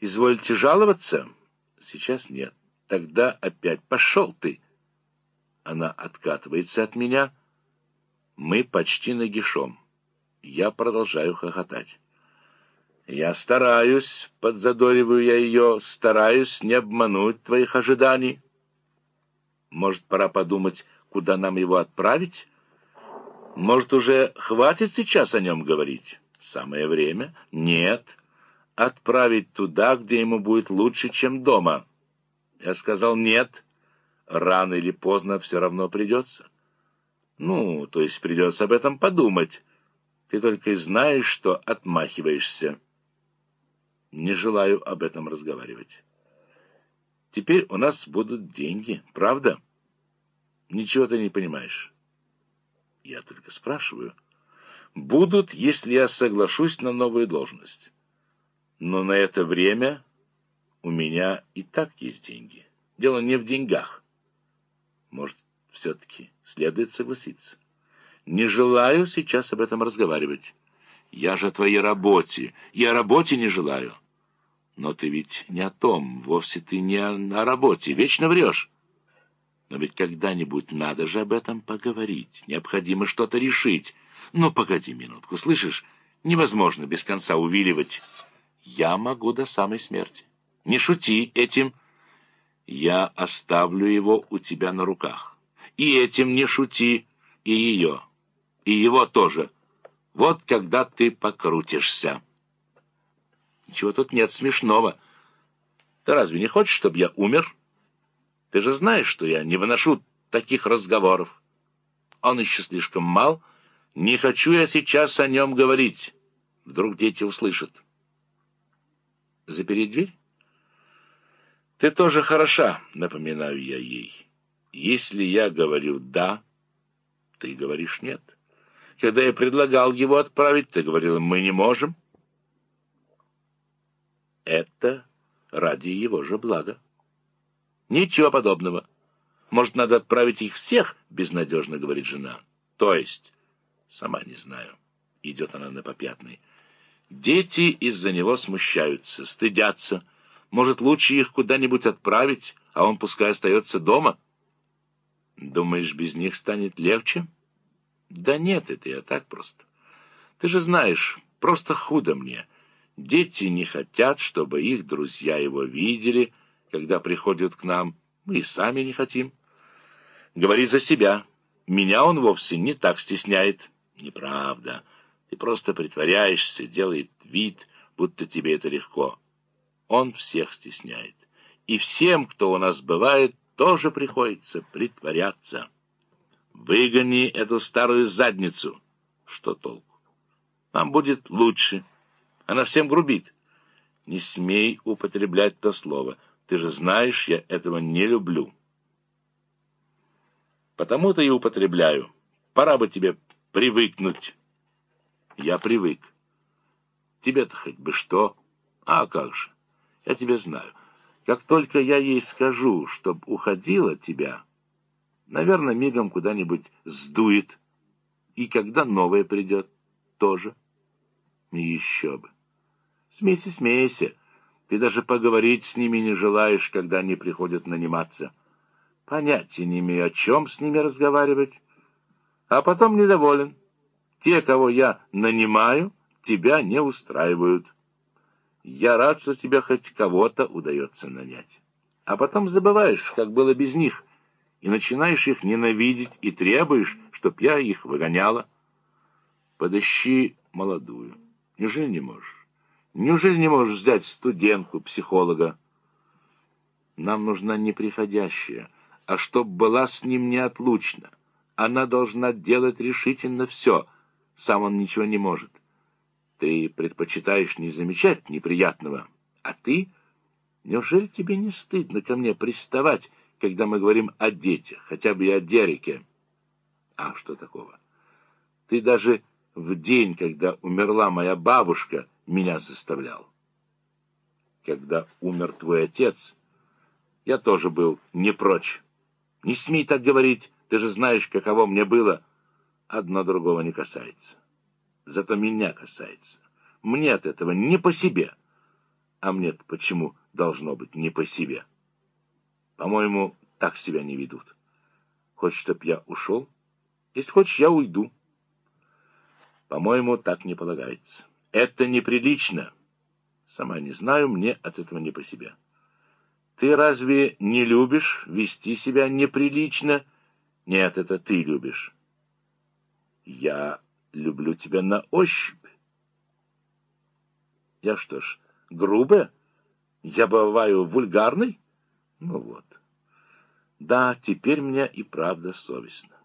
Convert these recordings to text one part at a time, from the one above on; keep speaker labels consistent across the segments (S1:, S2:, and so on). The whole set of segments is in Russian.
S1: Извольте жаловаться? Сейчас нет. Тогда опять пошел ты. Она откатывается от меня. Мы почти нагишом. Я продолжаю хохотать. Я стараюсь, подзадориваю я ее, стараюсь не обмануть твоих ожиданий. Может, пора подумать, куда нам его отправить? Может, уже хватит сейчас о нем говорить? Самое время? Нет. Отправить туда, где ему будет лучше, чем дома. Я сказал нет. Рано или поздно все равно придется. Ну, то есть придется об этом подумать. Ты только и знаешь, что отмахиваешься. Не желаю об этом разговаривать. Теперь у нас будут деньги, правда? Ничего ты не понимаешь. Я только спрашиваю. Будут, если я соглашусь на новую должность. Но на это время у меня и так есть деньги. Дело не в деньгах. Может, все-таки следует согласиться. Не желаю сейчас об этом разговаривать. Я же о твоей работе, и о работе не желаю. Но ты ведь не о том, вовсе ты не о, о работе, вечно врешь. Но ведь когда-нибудь надо же об этом поговорить, необходимо что-то решить. Ну, погоди минутку, слышишь, невозможно без конца увиливать. Я могу до самой смерти. Не шути этим. Я оставлю его у тебя на руках. И этим не шути, и ее, и его тоже. Вот когда ты покрутишься. Ничего тут нет смешного. Ты разве не хочешь, чтобы я умер? Ты же знаешь, что я не выношу таких разговоров. Он еще слишком мал. Не хочу я сейчас о нем говорить. Вдруг дети услышат. Запереть дверь? Ты тоже хороша, напоминаю я ей. Если я говорю «да», ты говоришь «нет». Когда я предлагал его отправить, ты говорила «мы не можем». Это ради его же блага. Ничего подобного. Может, надо отправить их всех, безнадежно говорит жена. То есть, сама не знаю. Идет она на попятный. Дети из-за него смущаются, стыдятся. Может, лучше их куда-нибудь отправить, а он пускай остается дома? Думаешь, без них станет легче? Да нет, это я так просто. Ты же знаешь, просто худо мне. Дети не хотят, чтобы их друзья его видели, когда приходят к нам. Мы и сами не хотим. Говори за себя. Меня он вовсе не так стесняет. Неправда. Ты просто притворяешься, делает вид, будто тебе это легко. Он всех стесняет. И всем, кто у нас бывает, тоже приходится притворяться. Выгони эту старую задницу. Что толку? Нам будет лучше. Она всем грубит. Не смей употреблять то слово. Ты же знаешь, я этого не люблю. Потому-то и употребляю. Пора бы тебе привыкнуть. Я привык. Тебе-то хоть бы что. А как же? Я тебя знаю. Как только я ей скажу, чтоб уходила тебя, наверное, мигом куда-нибудь сдует. И когда новая придет, тоже. И еще бы. Смейся, смейся. Ты даже поговорить с ними не желаешь, когда они приходят наниматься. Понятия не имею, о чем с ними разговаривать. А потом недоволен. Те, кого я нанимаю, тебя не устраивают. Я рад, что тебе хоть кого-то удается нанять. А потом забываешь, как было без них, и начинаешь их ненавидеть и требуешь, чтоб я их выгоняла. Подыщи молодую. Неужели не можешь? Неужели не можешь взять студентку, психолога? Нам нужна не приходящая, а чтоб была с ним неотлучна. Она должна делать решительно все. Сам он ничего не может. Ты предпочитаешь не замечать неприятного, а ты... Неужели тебе не стыдно ко мне приставать, когда мы говорим о детях, хотя бы и о Дереке? А что такого? Ты даже в день, когда умерла моя бабушка, меня заставлял. Когда умер твой отец, я тоже был не прочь. Не смей так говорить, ты же знаешь, каково мне было. Одно другого не касается. Зато меня касается. Мне от этого не по себе. А мне-то почему должно быть не по себе? По-моему, так себя не ведут. Хочешь, чтоб я ушел? Если хочешь, я уйду. По-моему, так не полагается. Это неприлично. Сама не знаю, мне от этого не по себе. Ты разве не любишь вести себя неприлично? Нет, это ты любишь. Я люблю тебя на ощупь. Я что ж, грубая? Я бываю вульгарной? Ну вот. Да, теперь мне и правда совестно.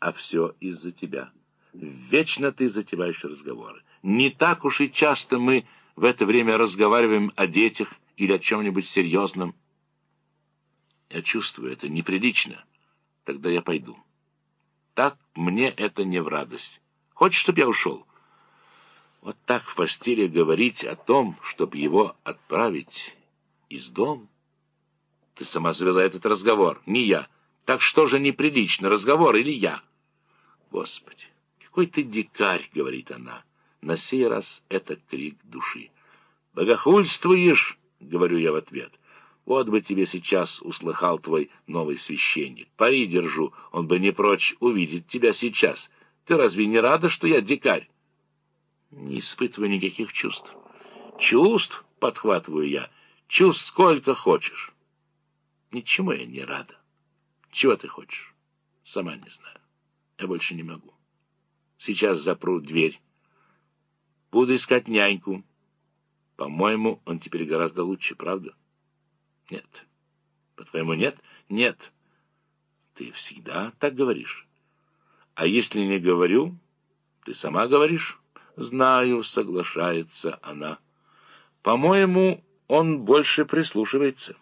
S1: А все из-за тебя. Вечно ты затеваешь разговоры. Не так уж и часто мы в это время разговариваем о детях или о чем-нибудь серьезном. Я чувствую, это неприлично. Тогда я пойду. Так мне это не в радость. Хочешь, чтобы я ушел? Вот так в постели говорить о том, чтобы его отправить из дома? Ты сама завела этот разговор, не я. Так что же неприлично, разговор или я? Господи! «Какой ты дикарь!» — говорит она. На сей раз это крик души. «Богохульствуешь!» — говорю я в ответ. «Вот бы тебе сейчас услыхал твой новый священник. Пари держу, он бы не прочь увидеть тебя сейчас. Ты разве не рада, что я дикарь?» Не испытываю никаких чувств. «Чувств?» — подхватываю я. «Чувств сколько хочешь». Ничему я не рада. Чего ты хочешь? Сама не знаю. Я больше не могу. Сейчас запру дверь. Буду искать няньку. По-моему, он теперь гораздо лучше, правда? Нет. По-твоему, нет? Нет. Ты всегда так говоришь. А если не говорю, ты сама говоришь? Знаю, соглашается она. По-моему, он больше прислушивается.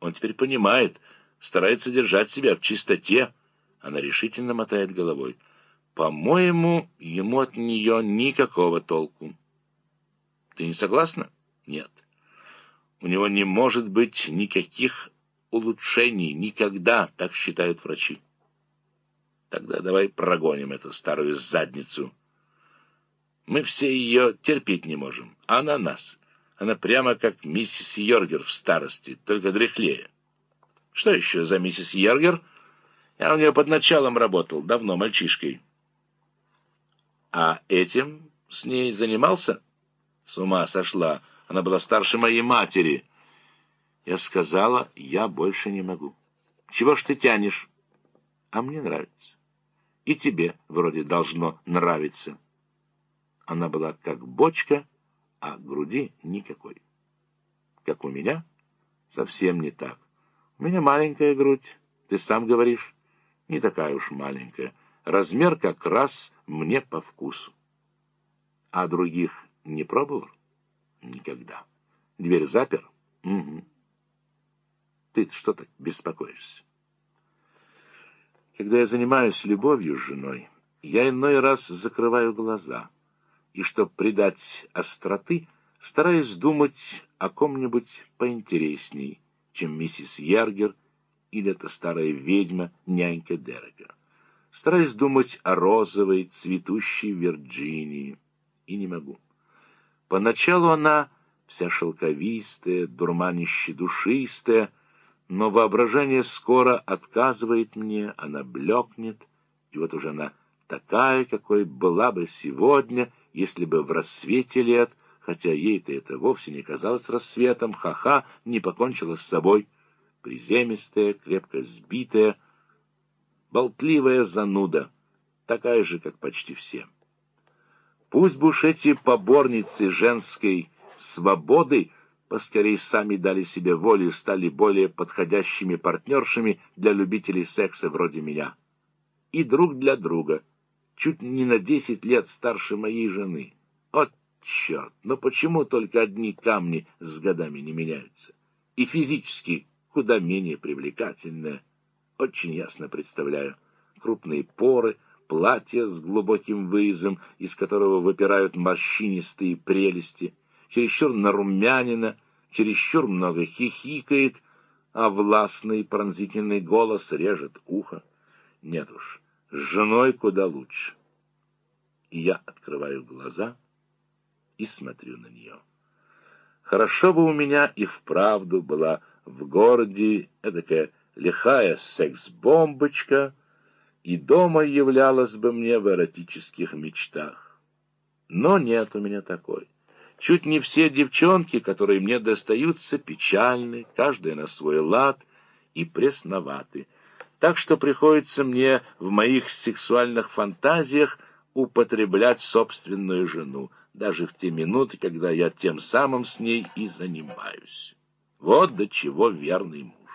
S1: Он теперь понимает, старается держать себя в чистоте. Она решительно мотает головой. По-моему, ему от нее никакого толку. Ты не согласна? Нет. У него не может быть никаких улучшений никогда, так считают врачи. Тогда давай прогоним эту старую задницу. Мы все ее терпеть не можем, она нас. Она прямо как миссис Йоргер в старости, только дряхлее. Что еще за миссис Йоргер? Я у нее под началом работал, давно мальчишкой. А этим с ней занимался? С ума сошла. Она была старше моей матери. Я сказала, я больше не могу. Чего ж ты тянешь? А мне нравится. И тебе вроде должно нравиться. Она была как бочка, а груди никакой. Как у меня? Совсем не так. У меня маленькая грудь, ты сам говоришь. Не такая уж маленькая. Размер как раз мне по вкусу. А других не пробовал? Никогда. Дверь запер? Угу. ты что так беспокоишься? Когда я занимаюсь любовью с женой, я иной раз закрываю глаза, и, чтобы придать остроты, стараюсь думать о ком-нибудь поинтересней, чем миссис Яргер или эта старая ведьма, нянька Дерека стараюсь думать о розовой, цветущей Вирджинии, и не могу. Поначалу она вся шелковистая, дурманище душистая, но воображение скоро отказывает мне, она блекнет, и вот уже она такая, какой была бы сегодня, если бы в рассвете лет, хотя ей-то это вовсе не казалось рассветом, ха-ха, не покончила с собой, приземистая, крепко сбитая, болтливая зануда, такая же, как почти все. Пусть бы уж эти поборницы женской свободы поскорей сами дали себе волю и стали более подходящими партнершами для любителей секса вроде меня. И друг для друга, чуть не на десять лет старше моей жены. От черт, но почему только одни камни с годами не меняются? И физически куда менее привлекательная очень ясно представляю. Крупные поры, платье с глубоким вырезом, из которого выпирают морщинистые прелести, чересчур нарумянина, чересчур много хихикает, а властный пронзительный голос режет ухо. Нет уж, с женой куда лучше. И я открываю глаза и смотрю на нее. Хорошо бы у меня и вправду была в городе эдакая лихая секс-бомбочка, и дома являлась бы мне в эротических мечтах. Но нет у меня такой. Чуть не все девчонки, которые мне достаются, печальны, каждая на свой лад и пресноваты. Так что приходится мне в моих сексуальных фантазиях употреблять собственную жену, даже в те минуты, когда я тем самым с ней и занимаюсь. Вот до чего верный муж.